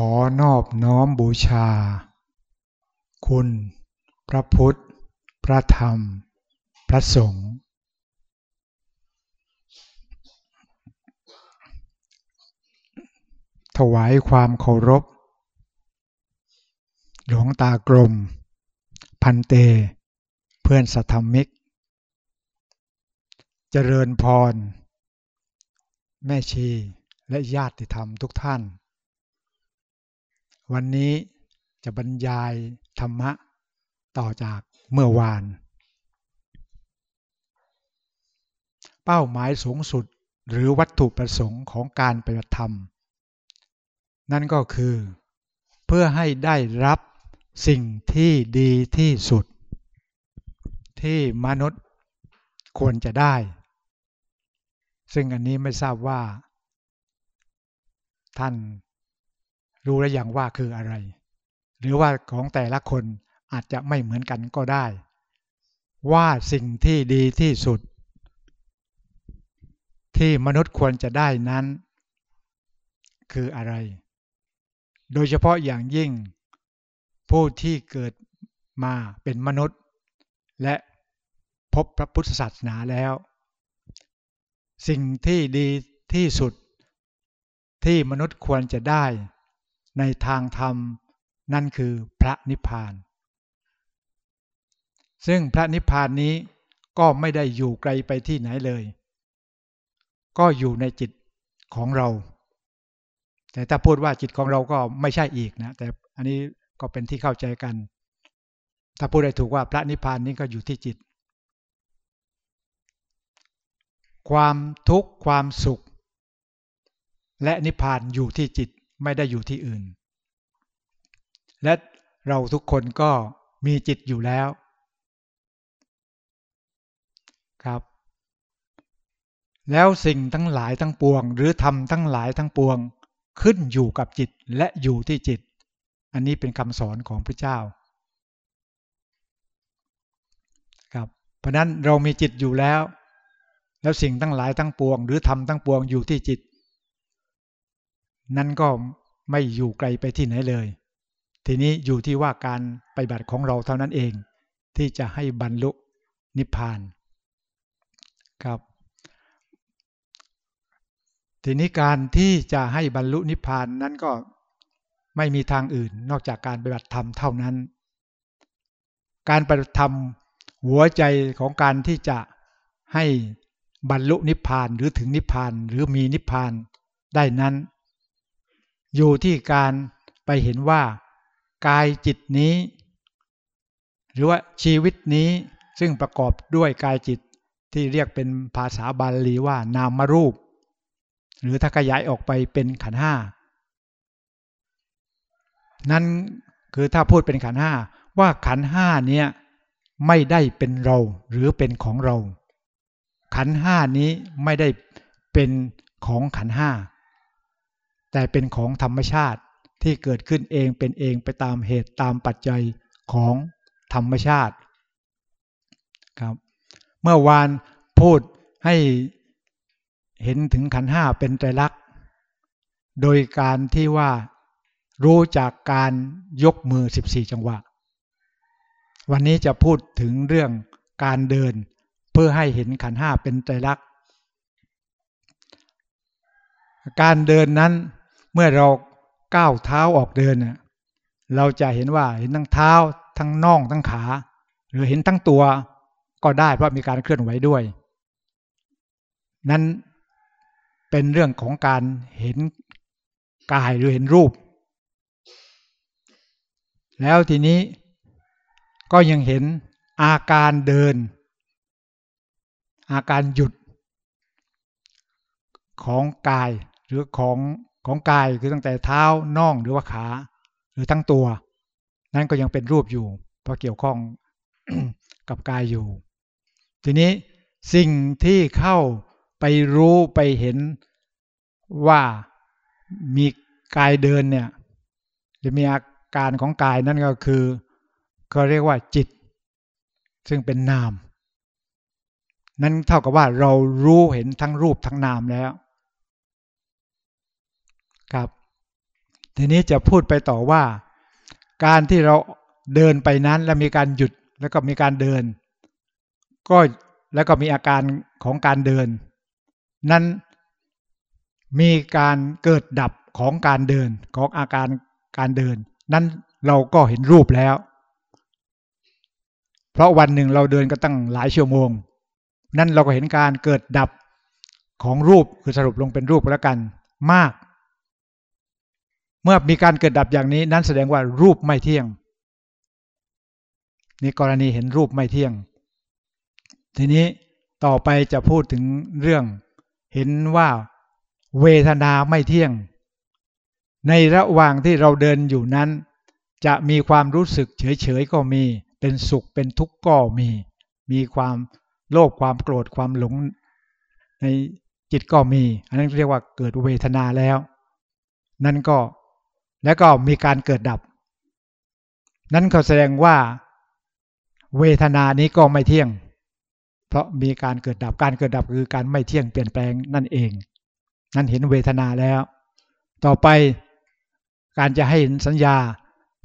ขอนอบน้อมบูชา คุณ พระพุทธ พระธรรม พระสงฆ์ถวายความเคารพ หลวงตากรม พันเต เพื่อนสัทธมิก เจริญพร แม่ชีและญาติธรรมทุกท่าน วันนี้จะบรรยายธรรมะต่อจากเมื่อวาน เป้าหมายสูงสุดหรือวัตถุประสงค์ของการปฏิบัติธรรม นั่นก็คือเพื่อให้ได้รับสิ่งที่ดีที่สุด ที่มนุษย์ควรจะได้ ซึ่งอันนี้ไม่ทราบว่า ท่าน รู้แล้วอย่างว่าคืออะไร หรือว่าของแต่ละคนอาจจะไม่เหมือนกันก็ได้ ว่าสิ่งที่ดีที่สุด ที่มนุษย์ควรจะได้นั้น คืออะไร โดยเฉพาะอย่างยิ่ง ผู้ที่เกิดมาเป็นมนุษย์ และพบพระพุทธศาสนาแล้ว สิ่งที่ดีที่สุดที่มนุษย์ควรจะได้ ในทางธรรมนั่นคือพระนิพพาน ซึ่งพระนิพพานนี้ก็ไม่ได้อยู่ไกลไปที่ไหนเลย ก็อยู่ในจิตของเรา แต่ถ้าพูดว่าจิตของเราก็ไม่ใช่อีกนะ แต่อันนี้ก็เป็นที่เข้าใจกัน ถ้าพูดได้ถูกว่าพระนิพพานนี้ก็อยู่ที่จิต ความทุกข์ความสุข และนิพพานอยู่ที่จิต ไม่ได้อยู่ที่อื่น และเราทุกคนก็มีจิตอยู่แล้ว ครับ แล้วสิ่งทั้งหลายทั้งปวง หรือทำทั้งหลายทั้งปวงขึ้นอยู่กับจิตและอยู่ที่จิต อันนี้เป็นคำสอนของพระเจ้าครับเพราะนั้นเรามีจิตอยู่แล้ว แล้วสิ่งทั้งหลายทั้งปวง หรือทำทั้งปวงอยู่ที่จิต นั่นก็ไม่อยู่ไกลไปที่ไหนเลย ทีนี้อยู่ที่ว่าการไปบัติของเราเท่านั้นเอง ที่จะให้บรรลุนิพพานครับ ทีนี้การที่จะให้บรรลุนิพพานนั้นก็ไม่มีทางอื่นนอกจากการปฏิบัติธรรมเท่านั้น การปฏิบัติธรรมหัวใจของการที่จะให้บรรลุนิพพานหรือถึงนิพพานหรือมีนิพพานได้นั้น อยู่ที่การไปเห็นว่ากายจิตนี้ หรือว่าชีวิตนี้ซึ่งประกอบด้วยกายจิตที่เรียกเป็นภาษาบาลีว่านามรูป หรือถ้าขยายออกไปเป็นขันห้านั่นคือถ้าพูดเป็นขันห้าว่าขันห้าเนี่ยไม่ได้เป็นเราหรือเป็นของเรา ขันห้านี้ไม่ได้เป็นของขันห้า แต่เป็นของธรรมชาติที่เกิดขึ้นเองเป็นเองไปตามเหตุตามปัจจัยของธรรมชาติครับเมื่อวานพูดให้เห็นถึงขันห้าเป็นไตรลักษณ์โดยการที่ว่ารู้จากการยกมือ 14 จังหวะ วันนี้จะพูดถึงเรื่องการเดินเพื่อให้เห็นขันห้าเป็นไตรลักษณ์การเดินนั้น เมื่อเราก้าวเท้าออกเดินเราจะเห็นว่าเห็นทั้งเท้าทั้งน่องทั้งขา หรือเห็นทั้งตัวก็ได้เพราะมีการเคลื่อนไหวด้วย นั้นเป็นเรื่องของการเห็นกายหรือเห็นรูป แล้วทีนี้ก็ยังเห็นอาการเดิน อาการหยุดของกายหรือของ ของกายคือตั้งแต่เท้าน่องหรือว่าขา หรือทั้งตัว นั้นก็ยังเป็นรูปอยู่ เพราะเกี่ยวข้องกับกายอยู่ ทีนี้สิ่งที่เข้าไปรู้ไปเห็นว่ามีกายเดินเนี่ยหรือมีอาการของกายนั่นก็คือก็เรียกว่าจิต ซึ่งเป็นนาม นั้นเท่ากับว่าเรารู้เห็นทั้งรูปทั้งนามแล้วครับ ทีนี้จะพูดไปต่อว่า การที่เราเดินไปนั้นแล้วมีการหยุดแล้วก็มีการเดิน ก็แล้วก็มีอาการของการเดิน นั้นมีการเกิดดับของการเดินของอาการการเดิน นั้นเราก็เห็นรูปแล้ว เพราะวันหนึ่งเราเดินก็ตั้งหลายชั่วโมง นั่นเราก็เห็นการเกิดดับของรูปคือสรุปลงเป็นรูปแล้วกัน มาก เมื่อมีการเกิดดับอย่างนี้นั้นแสดงว่ารูปไม่เที่ยง นี่กรณีเห็นรูปไม่เที่ยง ทีนี้ต่อไปจะพูดถึงเรื่อง เห็นว่าเวทนาไม่เที่ยง ในระหว่างที่เราเดินอยู่นั้น จะมีความรู้สึกเฉยๆก็มี เป็นสุขเป็นทุกข์ก็มี มีความโลภความโกรธความหลง ในจิตก็มี อันนั้นเรียกว่าเกิดเวทนาแล้ว นั่นก็ แล้วก็มีการเกิดดับ นั่นก็แสดงว่า เวทนานี้ก็ไม่เที่ยง เพราะมีการเกิดดับการเกิดดับคือการไม่เที่ยงเปลี่ยนแปลงนั่นเอง นั่นเห็นเวทนาแล้ว ต่อไปการจะให้เห็นสัญญา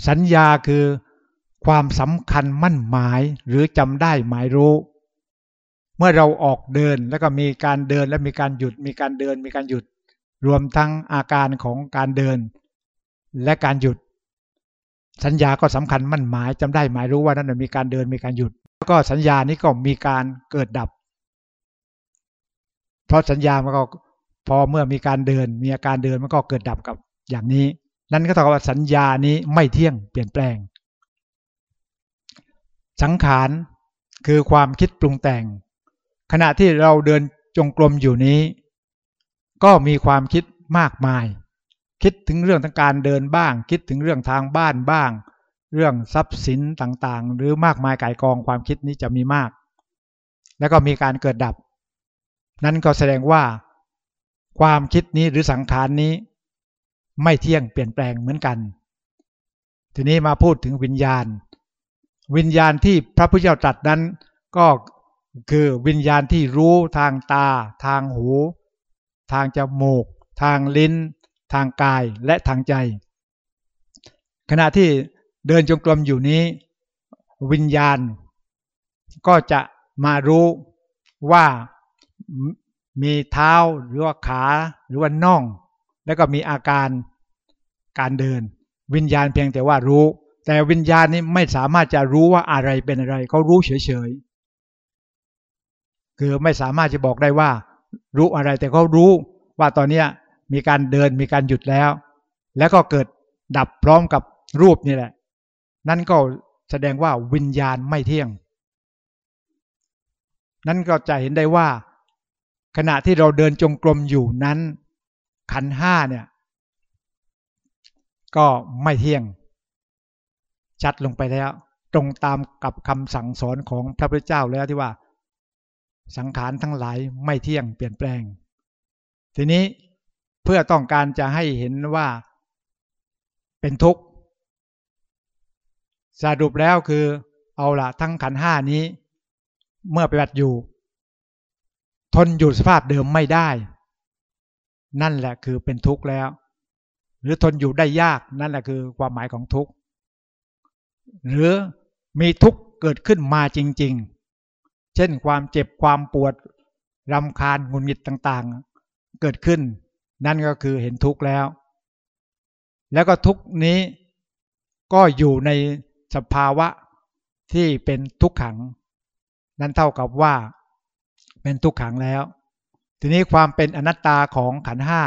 สัญญาคือความสำคัญมั่นหมายหรือจำได้หมายรู้ เมื่อเราออกเดินแล้วก็มีการเดินและมีการหยุด มีการเดินมีการหยุด รวมทั้งอาการของการเดิน และการหยุด สัญญาก็สำคัญมั่นหมายจำได้หมายรู้ว่านั่นมีการเดินมีการหยุด แล้วก็สัญญานี้ก็มีการเกิดดับ เพราะสัญญามันก็พอเมื่อมีการเดิน มีอาการเดินมันก็เกิดดับกับอย่างนี้ นั่นก็เท่ากับว่าสัญญานี้ไม่เที่ยงเปลี่ยนแปลง สังขารคือความคิดปรุงแต่ง ขณะที่เราเดินจงกรมอยู่นี้ ก็มีความคิดมากมาย คิดถึงเรื่องทางการเดินบ้าง คิดถึงเรื่องทางบ้านบ้าง เรื่องทรัพย์สินต่างๆ หรือมากมายก่ายกองความคิดนี้จะมีมาก แล้วก็มีการเกิดดับ นั่นก็แสดงว่า ความคิดนี้หรือสังขารนี้ ไม่เที่ยงเปลี่ยนแปลงเหมือนกัน ทีนี้มาพูดถึงวิญญาณ วิญญาณที่พระพุทธเจ้าตรัสนั้น ก็คือวิญญาณที่รู้ทางตา ทางหู ทางจมูก ทางลิ้น ทางกายและทางใจ ขณะที่เดินจงกรมอยู่นี้ วิญญาณ ก็จะมารู้ว่ามีเท้าหรือว่าขาหรือว่าน่อง แล้วก็มีอาการการเดิน วิญญาณเพียงแต่ว่ารู้ แต่วิญญาณนี้ไม่สามารถจะรู้ว่าอะไรเป็นอะไรเขารู้เฉยๆคือไม่สามารถจะบอกได้ว่า รู้อะไรแต่เขารู้ว่าตอนนี้ มีการเดินมีการหยุดแล้ว แล้วก็เกิดดับพร้อมกับรูปนี่แหละ นั่นก็แสดงว่าวิญญาณไม่เที่ยง นั่นก็จะเห็นได้ว่า ขณะที่เราเดินจงกรมอยู่นั้น ขันห้าเนี่ย ก็ไม่เที่ยง ชัดลงไปแล้ว ตรงตามกับคำสั่งสอนของพระพุทธเจ้าแล้วที่ว่า สังขารทั้งหลายไม่เที่ยงเปลี่ยนแปลง ทีนี้ เพื่อต้องการจะให้เห็นว่าเป็นทุกข์สรุปแล้วคือเอาละทั้งขันห้านี้ เมื่อไปบัติอยู่ ทนอยู่สภาพเดิมไม่ได้ นั่นแหละคือเป็นทุกข์แล้ว หรือทนอยู่ได้ยากนั่นแหละคือความหมายของทุกข์หรือมีทุกข์เกิดขึ้นมาจริง ๆ เช่นความเจ็บความปวดรำคาญงุนงิดต่างๆ เกิดขึ้น นั่นก็คือเห็นทุกข์แล้ว แล้วก็ทุกนี้ก็อยู่ในสภาวะที่เป็นทุกขัง นั่นเท่ากับว่าเป็นทุกขังแล้ว ทีนี้ความเป็นอนัตตาของขันห้า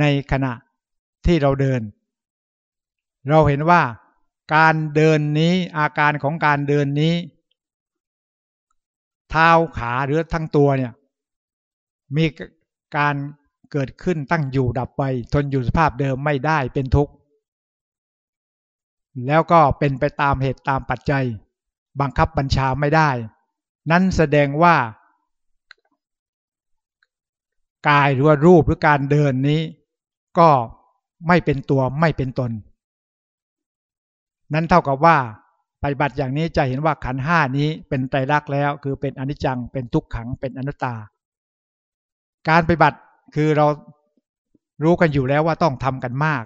ในขณะที่เราเดิน เราเห็นว่าการเดินนี้อาการของการเดินนี้ เท้าขาหรือทั้งตัวเนี่ยมีการ เกิดขึ้นตั้งอยู่ดับไป ทนอยู่สภาพเดิมไม่ได้เป็นทุกข์ แล้วก็เป็นไปตามเหตุตามปัจจัย บังคับบัญชาไม่ได้ นั้นแสดงว่ากายหรือว่ารูปหรือการเดินนี้ ก็ไม่เป็นตัวไม่เป็นตน นั้นเท่ากับว่าปฏิบัติอย่างนี้จะเห็นว่าขันห้านี้เป็นไตรลักษณ์แล้ว คือเป็นอนิจจังเป็นทุกขังเป็นอนัตตา การปฏิบัติ คือเรารู้กันอยู่แล้วว่าต้องทำกันมาก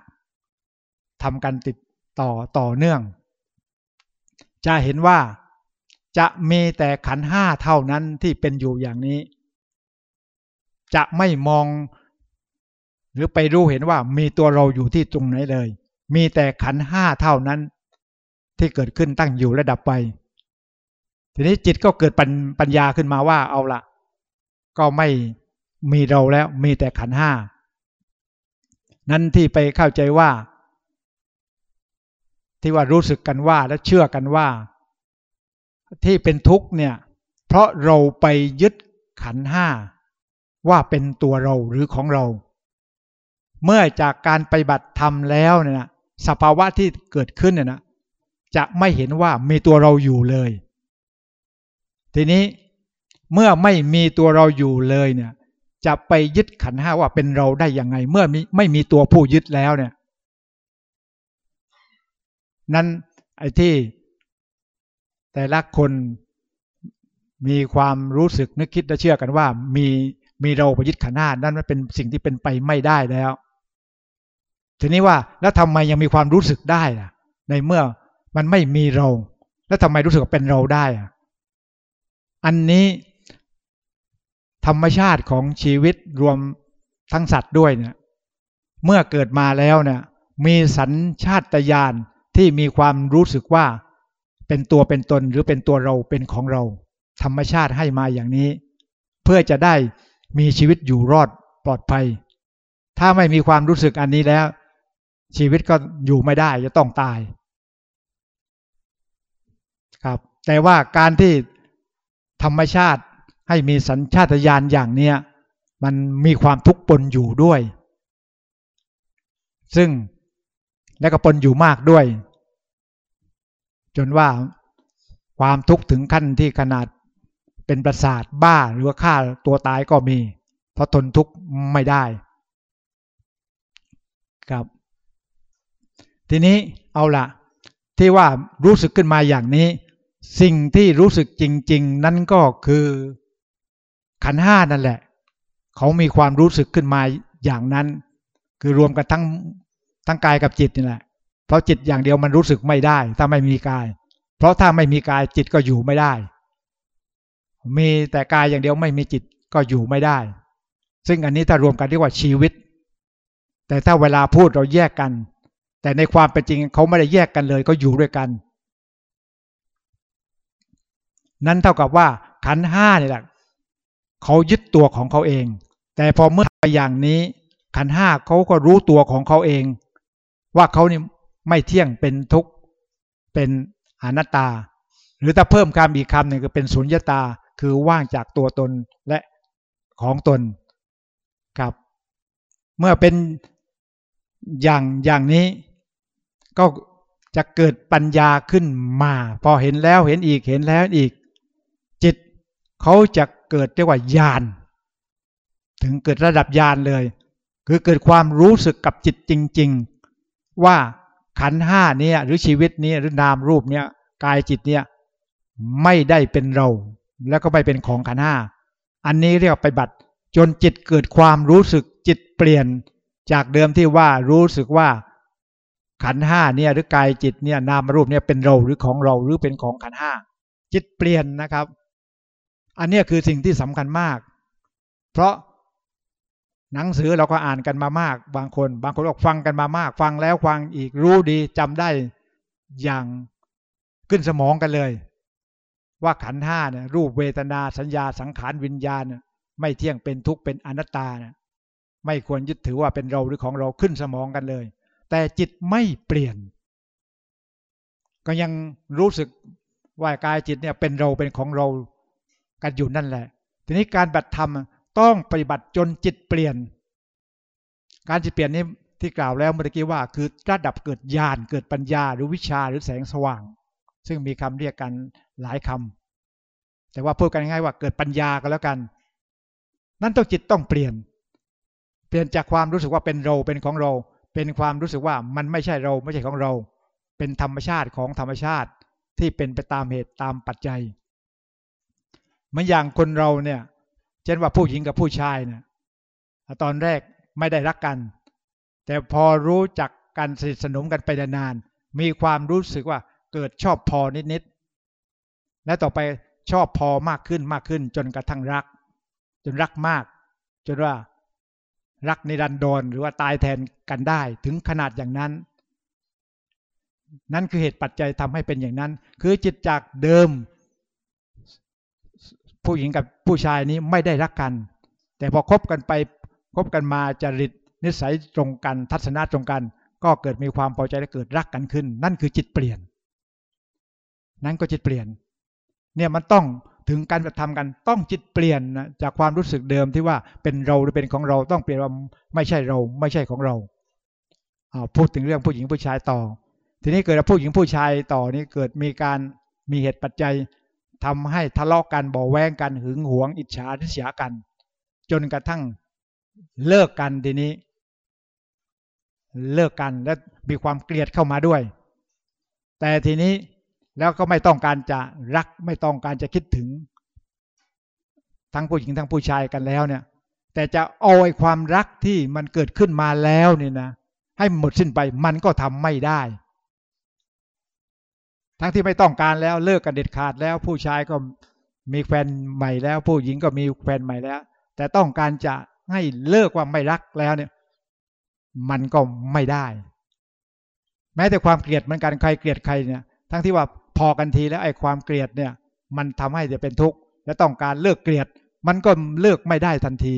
ทำกันติดต่อต่อเนื่อง จะเห็นว่าจะมีแต่ขันห้าเท่านั้นที่เป็นอยู่อย่างนี้ จะไม่มอง หรือไปรู้เห็นว่ามีตัวเราอยู่ที่ตรงไหนเลย มีแต่ขันห้าเท่านั้น ที่เกิดขึ้นตั้งอยู่และดับไป ทีนี้จิตก็เกิดปัญญาขึ้นมาว่าเอาละก็ไม่ มีเราแล้วมีแต่ขันห้านั้นที่ไปเข้าใจว่า ที่ว่ารู้สึกกันว่าและเชื่อกันว่า ที่เป็นทุกข์เนี่ย เพราะเราไปยึดขันห้าว่าเป็นตัวเราหรือของเรา เมื่อจากการไปบัติธรรมแล้วเนี่ยสภาวะที่เกิดขึ้นเนี่ยนะจะไม่เห็นว่ามีตัวเราอยู่เลย ทีนี้เมื่อไม่มีตัวเราอยู่เลยเนี่ย จะไปยึดขันห้าว่าเป็นเราได้ยังไง เมื่อไม่มีตัวผู้ยึดแล้วเนี่ย นั้นไอ้ที่แต่ละคนมีความรู้สึกนึกคิดและเชื่อกันว่า มีมีเราไปยึดขันห้านั่นมันเป็นสิ่งที่เป็นไปไม่ได้แล้ว ทีนี้ว่าแล้วทำไมยังมีความรู้สึกได้ล่ะ ในเมื่อมันไม่มีเรา แล้วทำไมรู้สึกว่าเป็นเราได้อะอันนี้ ธรรมชาติของชีวิตรวมทั้งสัตว์ด้วยเนี่ยเมื่อเกิดมาแล้วเนี่ยมีสัญชาตญาณที่มีความรู้สึกว่าเป็นตัวเป็นตนหรือเป็นตัวเราเป็นของเรา ธรรมชาติให้มาอย่างนี้ เพื่อจะได้มีชีวิตอยู่รอดปลอดภัย ถ้าไม่มีความรู้สึกอันนี้แล้ว ชีวิตก็อยู่ไม่ได้จะต้องตาย ครับ แต่ว่าการที่ธรรมชาติ ให้มีสัญชาตญาณอย่างเนี้ยมันมีความทุกข์ปนอยู่ด้วย ซึ่งและก็ปนอยู่มากด้วย จนว่าความทุกข์ถึงขั้นที่ขนาดเป็นประสาทบ้าหรือว่าฆ่าตัวตายก็มี เพราะทนทุกข์ไม่ได้ครับ ทีนี้เอาละที่ว่ารู้สึกขึ้นมาอย่างนี้ สิ่งที่รู้สึกจริง ๆ นั่นก็คือ ขันห้านั่นแหละ เขามีความรู้สึกขึ้นมาอย่างนั้น คือรวมกันทั้งทั้งกายกับจิตนี่แหละ เพราะจิตอย่างเดียวมันรู้สึกไม่ได้ ถ้าไม่มีกาย เพราะถ้าไม่มีกายจิตก็อยู่ไม่ได้ มีแต่กายอย่างเดียวไม่มีจิตก็อยู่ไม่ได้ ซึ่งอันนี้ถ้ารวมกันเรียกว่าชีวิต แต่ถ้าเวลาพูดเราแยกกัน แต่ในความเป็นจริงเขาไม่ได้แยกกันเลยก็อยู่ด้วยกัน นั้นเท่ากับว่าขันห้านี่แหละ เขายึดตัวของเขาเอง แต่พอเมื่อไปอย่างนี้ขันห้าเขาก็รู้ตัวของเขาเอง ว่าเขานี่ไม่เที่ยงเป็นทุกข์เป็นอนัตตา หรือถ้าเพิ่มคำอีกคำหนึ่งก็เป็นสุญญตาคือว่างจากตัวตนและของตนครับ เมื่อเป็นอย่างอย่างนี้ ก็จะเกิดปัญญาขึ้นมา พอเห็นแล้วเห็นอีกเห็นแล้วอีก จิตเขาจะ เกิดเรียกว่าญาณถึงเกิดระดับญาณเลย คือเกิดความรู้สึกกับจิตจริง ๆ ว่าขันห้าเนี่ยหรือชีวิตนี้หรือนามรูปเนี่ยกายจิตเนี่ยไม่ได้เป็นเรา แล้วก็ไม่เป็นของขันห้าอันนี้เรียกไปบัตรจนจิตเกิดความรู้สึกจิตเปลี่ยนจากเดิมที่ว่ารู้สึกว่าขันห้าเนี่ยหรือกายจิตเนี่ยนามรูปเนี่ยเป็นเราหรือของเราหรือเป็นของขันห้าจิตเปลี่ยนนะครับ อันนี้คือสิ่งที่สำคัญมาก เพราะหนังสือเราก็อ่านกันมามาก บางคน บางคนบอกฟังกันมามาก ฟังแล้วฟังอีกรู้ดีจำได้อย่างขึ้นสมองกันเลย ว่าขันห้าเนี่ยรูปเวทนาสัญญาสังขารวิญญาณไม่เที่ยงเป็นทุกข์เป็นอนัตตาไม่ควรยึดถือว่าเป็นเราหรือของเราขึ้นสมองกันเลย แต่จิตไม่เปลี่ยน ก็ยังรู้สึกว่ากายจิตเนี่ยเป็นเราเป็นของเรา กันอยู่นั่นแหละ ทีนี้การบัตรธรรมต้องปฏิบัติจนจิตเปลี่ยน การจิตเปลี่ยนนี้ที่กล่าวแล้วเมื่อกี้ว่าคือระดับเกิดญาณเกิดปัญญาหรือวิชาหรือแสงสว่าง ซึ่งมีคำเรียกกันหลายคำแต่ว่าพูดกันง่ายว่าเกิดปัญญาก็แล้วกัน นั่นต้องจิตต้องเปลี่ยน เปลี่ยนจากความรู้สึกว่าเป็นเราเป็นของเรา เป็นความรู้สึกว่ามันไม่ใช่เราไม่ใช่ของเรา เป็นธรรมชาติของธรรมชาติที่เป็นไปตามเหตุตามปัจจัย มือนอย่างคนเราเนี่ย เช่นว่าผู้หญิงกับผู้ชายเนี่ยตอนแรกไม่ได้รักกัน แต่พอรู้จักกันสนิทสนมกันไปนานๆมีความรู้สึกว่าเกิดชอบพอนิดๆและต่อไปชอบพอมากขึ้นมากขึ้น จนกระทั่งรัก จนรักมาก จนว่ารักในรันดรหรือว่าตายแทนกันได้ถึงขนาดอย่างนั้น นั่นคือเหตุปัจจัยทำให้เป็นอย่างนั้น คือจิตจากเดิม ผู้หญิงกับผู้ชายนี้ไม่ได้รักกัน แต่พอคบกันไปคบกันมาจริตนิสัยตรงกัน ทัศนะตรงกัน ก็เกิดมีความพอใจและเกิดรักกันขึ้น นั่นคือจิตเปลี่ยน นั่นก็จิตเปลี่ยน เนี่ยมันต้องถึงการกระทำกันต้องจิตเปลี่ยนนะจากความรู้สึกเดิมที่ว่าเป็นเราหรือเป็นของเราต้องเปลี่ยนว่าไม่ใช่เราไม่ใช่ของเราพูดถึงเรื่องผู้หญิงผู้ชายต่อ ทีนี้เกิดผู้หญิงผู้ชายต่อนี้เกิดมีการมีเหตุปัจจัย ทำให้ทะเลาะกันบ่แวงกันหึงหวง อิจฉาทิษยากัน จนกระทั่งเลิกกันทีนี้ เลิกกันและมีความเกลียดเข้ามาด้วย แต่ทีนี้แล้วก็ไม่ต้องการจะรักไม่ต้องการจะคิดถึง ทั้งผู้หญิงทั้งผู้ชายกันแล้วเนี่ย แต่จะเอาไอ้ความรักที่มันเกิดขึ้นมาแล้วเนี่ยนะ ให้หมดสิ้นไปมันก็ทำไม่ได้ ทั้งที่ไม่ต้องการแล้วเลิกกันเด็ดขาดแล้ว ผู้ชายก็มีแฟนใหม่แล้ว ผู้หญิงก็มีแฟนใหม่แล้ว แต่ต้องการจะให้เลิกว่าไม่รักแล้วเนี่ย มันก็ไม่ได้ แม้แต่ความเกลียดเหมือนกันใครเกลียดใครเนี่ย ทั้งที่ว่าพอกันทีแล้วไอ้ความเกลียดเนี่ย มันทำให้จะเป็นทุกข์และต้องการเลิกเกลียด มันก็เลิกไม่ได้ทันที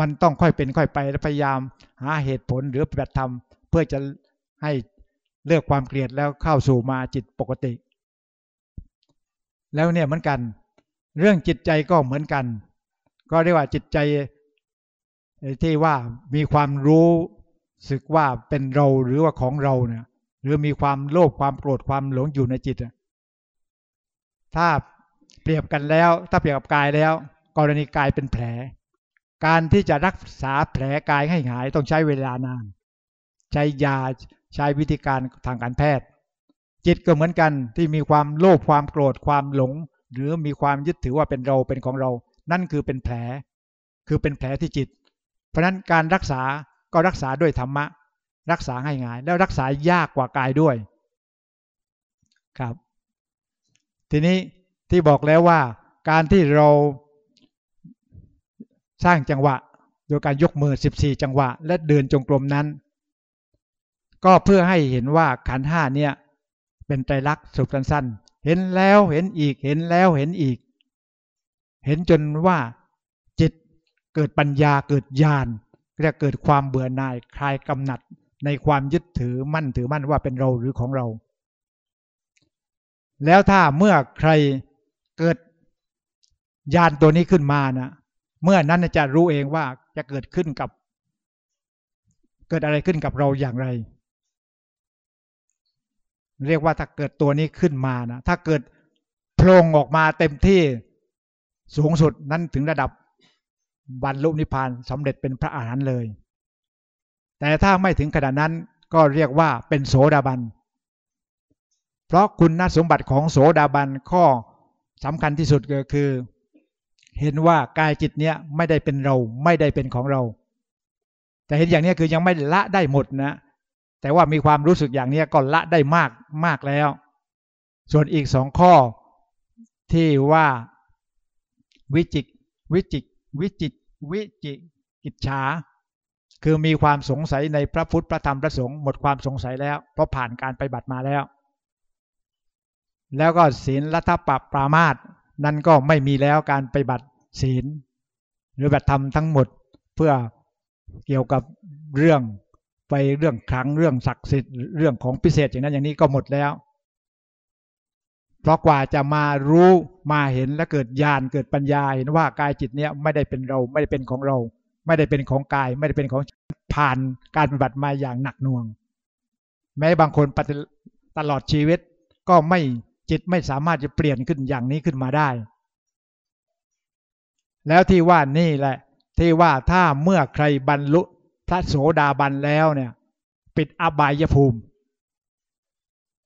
มันต้องค่อยเป็นค่อยไปและพยายาม หาเหตุผลหรือปฏิบัติธรรมเพื่อจะให้ เลิกความเกลียดแล้วเข้าสู่มาจิตปกติ แล้วเนี่ยเหมือนกัน เรื่องจิตใจก็เหมือนกัน ก็เรียกว่าจิตใจที่ว่ามีความรู้สึกว่าเป็นเราหรือว่าของเราเนี่ย หรือมีความโลภความโกรธความหลงอยู่ในจิตถ้าเปรียบกันแล้ว ถ้าเปรียบกับกายแล้ว กรณีกายเป็นแผล การที่จะรักษาแผลกายให้หายต้องใช้เวลานาน ใช้ยา ใช้วิธีการทางการแพทย์ จิตก็เหมือนกันที่มีความโลภความโกรธความหลง หรือมีความยึดถือว่าเป็นเราเป็นของเรา นั่นคือเป็นแผล คือเป็นแผลที่จิต เพราะนั้นการรักษาก็รักษาด้วยธรรมะ รักษาง่ายๆแล้วรักษายากกว่ากายด้วยครับ ทีนี้ที่บอกแล้วว่า การที่เราสร้างจังหวะ โดยการยกมือ 14 จังหวะ และเดินจงกรมนั้น ก็เพื่อให้เห็นว่าขันห้าเนี่ย เป็นไตรลักษณ์สุดสั้นๆเห็นแล้วเห็นอีกเห็นแล้วเห็นอีก เห็นจนว่าจิตเกิดปัญญาเกิดญาณเรียกเกิดความเบื่อหน่ายคลายกำหนัดในความยึดถือมั่นถือมั่นว่าเป็นเราหรือของเรา แล้วถ้าเมื่อใครเกิดญาณตัวนี้ขึ้นมานะเมื่อนั้นจะรู้เองว่าจะเกิดขึ้นกับ เกิดอะไรขึ้นกับเราอย่างไร เรียกว่าถ้าเกิดตัวนี้ขึ้นมานะถ้าเกิดโพลงออกมาเต็มที่สูงสุดนั้นถึงระดับบรรลุนิพพานสำเร็จเป็นพระอาหารหันต์เลย แต่ถ้าไม่ถึงขนาดนั้นก็เรียกว่าเป็นโสดาบัน เพราะคุณสมบัติของโสดาบันข้อสำคัญที่สุดก็คือ เห็นว่ากายจิตเนี้ยไม่ได้เป็นเราไม่ได้เป็นของเรา แต่เห็นอย่างนี้คือยังไม่ละได้หมดนะ แต่ว่ามีความรู้สึกอย่างนี้ก็ละได้มากมากแล้ว ส่วนอีกสองข้อที่ว่าวิจิกวิจิกวิจิกวิจิกิจฉาคือมีความสงสัยในพระพุทธพระธรรมพระสงฆ์หมดความสงสัยแล้ว เพราะผ่านการไปบัติมาแล้ว แล้วก็ศีลรัฐปรปรามาตนั่นก็ไม่มีแล้วการไปบัติศีล หรือบัติธรรมทั้งหมดเพื่อเกี่ยวกับเรื่อง ไปเรื่องครั้งเรื่องศักดิ์สิทธิ์เรื่องของพิเศษอย่างนั้นอย่างนี้ก็หมดแล้ว เพราะกว่าจะมารู้มาเห็นและเกิดญาณเกิดปัญญาเห็นว่ากายจิตเนี้ยไม่ได้เป็นเราไม่ได้เป็นของเรา ไม่ได้เป็นของกาย ไม่ได้เป็นของผ่านการปฏิบัติมาอย่างหนักหน่วง แม้บางคนปฏิตลอดชีวิตก็ไม่จิตไม่สามารถจะเปลี่ยนขึ้นอย่างนี้ขึ้นมาได้ แล้วที่ว่านี่แหละ ที่ว่าถ้าเมื่อใครบรรลุ พระโสดาบันแล้วเนี่ย ปิดอบายภูมิ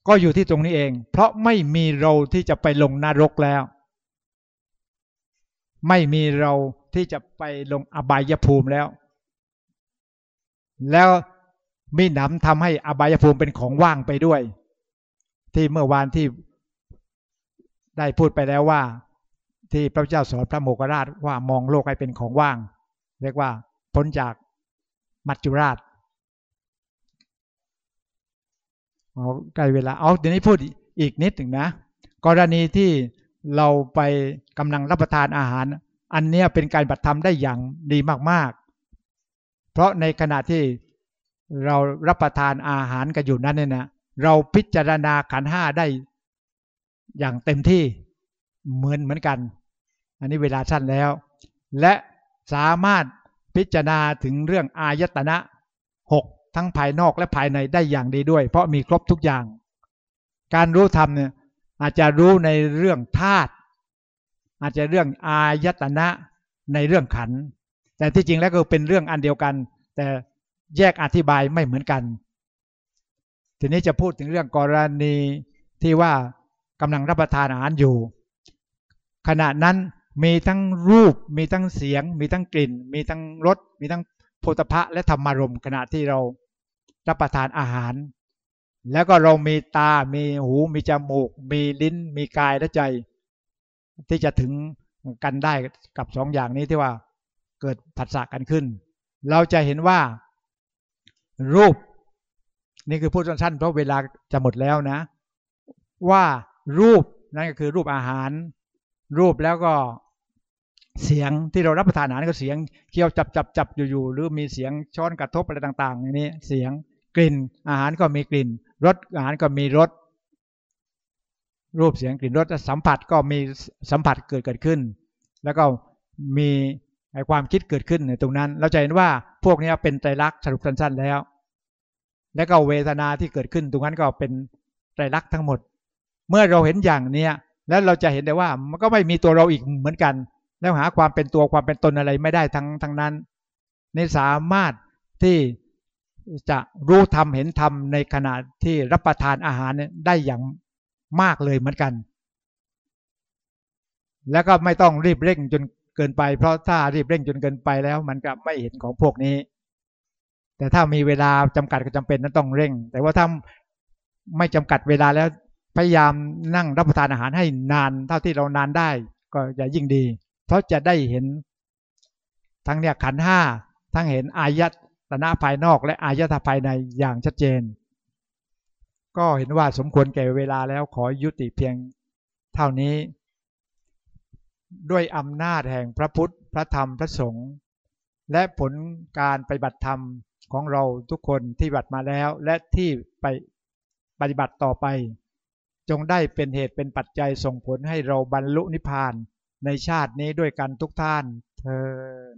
ก็อยู่ที่ตรงนี้เอง เพราะไม่มีเราที่จะไปลงนรกแล้ว ไม่มีเราที่จะไปลงอบายภูมิแล้ว แล้วมีหนำทำให้อบายภูมิเป็นของว่างไปด้วย ที่เมื่อวานที่ได้พูดไปแล้วว่า ที่พระเจ้าสอนพระโมกขราชว่ามองโลกให้เป็นของว่าง เรียกว่าพ้นจาก มัจจุราชเอาใกล้เวลาเอาเดี๋ยวนี้พูดอีกนิดหนึ่งนะ กรณีที่เราไปกำลังรับประทานอาหาร อันนี้เป็นการบัตรทำได้อย่างดีมากๆ เพราะในขณะที่เรารับประทานอาหารกันอยู่นั้นเนี่ยนะเราพิจารณาขันห้าได้อย่างเต็มที่เหมือนเหมือนกัน อันนี้เวลาสั้นแล้ว และสามารถ พิจารณาถึงเรื่องอายตนะหกทั้งภายนอกและภายในได้อย่างดีด้วย เพราะมีครบทุกอย่าง การรู้ธรรมเนี่ยอาจจะรู้ในเรื่องธาตุอาจจะเรื่องอายตนะในเรื่องขัน แต่ที่จริงแล้วก็เป็นเรื่องอันเดียวกัน แต่แยกอธิบายไม่เหมือนกัน ทีนี้จะพูดถึงเรื่องกรณีที่ว่ากำลังรับประทานอาหารอยู่ ขณะนั้น มีทั้งรูป มีทั้งเสียง มีทั้งกลิ่น มีทั้งรส มีทั้งโพธพะและธรรมารมขณะที่เรารับประทานอาหาร แล้วก็เรามีตา มีหู มีจมูก มีลิ้น มีกายและใจ ที่จะถึงกันได้กับสองอย่างนี้ที่ว่าเกิดผัสสะกันขึ้น เราจะเห็นว่า รูป นี่คือพูดสั้นๆเพราะเวลาจะหมดแล้วนะ ว่ารูปนั่นก็คือรูปอาหาร รูปแล้วก็ เสียงที่เรารับประทานอาหารก็เสียงเคี้ยวจับจับจับอยู่ๆหรือมีเสียงช้อนกระทบอะไรต่างๆอย่างนี้เสียงกลิ่น อาหารก็มีกลิ่นรสอาหารก็มีรสรูปเสียงกลิ่นรสสัมผัสก็มีสัมผัสเกิดเกิดขึ้น แล้วก็มีความคิดเกิดขึ้นในตรงนั้น เราจะเห็นว่าพวกนี้เป็นไตรลักษณ์สรุปสั้นๆแล้ว แล้วก็เวทนาที่เกิดขึ้นตรงนั้นก็เป็นไตรลักษณ์ทั้งหมด เมื่อเราเห็นอย่างเนี้ยแล้วเราจะเห็นได้ว่ามันก็ไม่มีตัวเราอีกเหมือนกัน แล้วหาความเป็นตัวความเป็นตนอะไรไม่ได้ทั้งทั้งนั้นในสามารถที่จะรู้ธรรมเห็นธรรมในขณะที่รับประทานอาหารได้อย่างมากเลยเหมือนกัน แล้วก็ไม่ต้องรีบเร่งจนเกินไป เพราะถ้ารีบเร่งจนเกินไปแล้ว มันก็ไม่เห็นของพวกนี้ แต่ถ้ามีเวลาจำกัดก็จำเป็นนั้นต้องเร่ง แต่ว่าถ้าไม่จำกัดเวลาแล้วพยายามนั่งรับประทานอาหารให้นาน เท่าที่เรานานได้ก็จะยิ่งดี เพราะจะได้เห็นทั้งเนี่ยขันห้าทั้งเห็นอายตนะภายนอกและอายตนะภายในอย่างชัดเจน ก็เห็นว่าสมควรแก่เวลาแล้วขอยุติเพียงเท่านี้ ด้วยอำนาจแห่งพระพุทธพระธรรมพระสงฆ์และผลการปฏิบัติธรรมของเราทุกคนที่บัติมาแล้วและที่ไปปฏิบัติต่อไป จงได้เป็นเหตุเป็นปัจจัยส่งผลให้เราบรรลุนิพพาน ในชาตินี้ด้วยกันทุกท่านเธอ